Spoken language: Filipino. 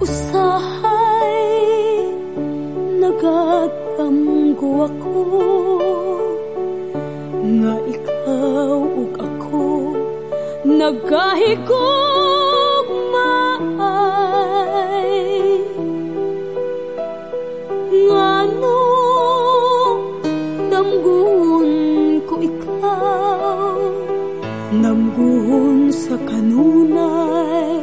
Usahay nagagamgo ako Nga ikaw ug ako Nagahigugmaay Nga no Namgun ko ikaw Namgun sa kanunay.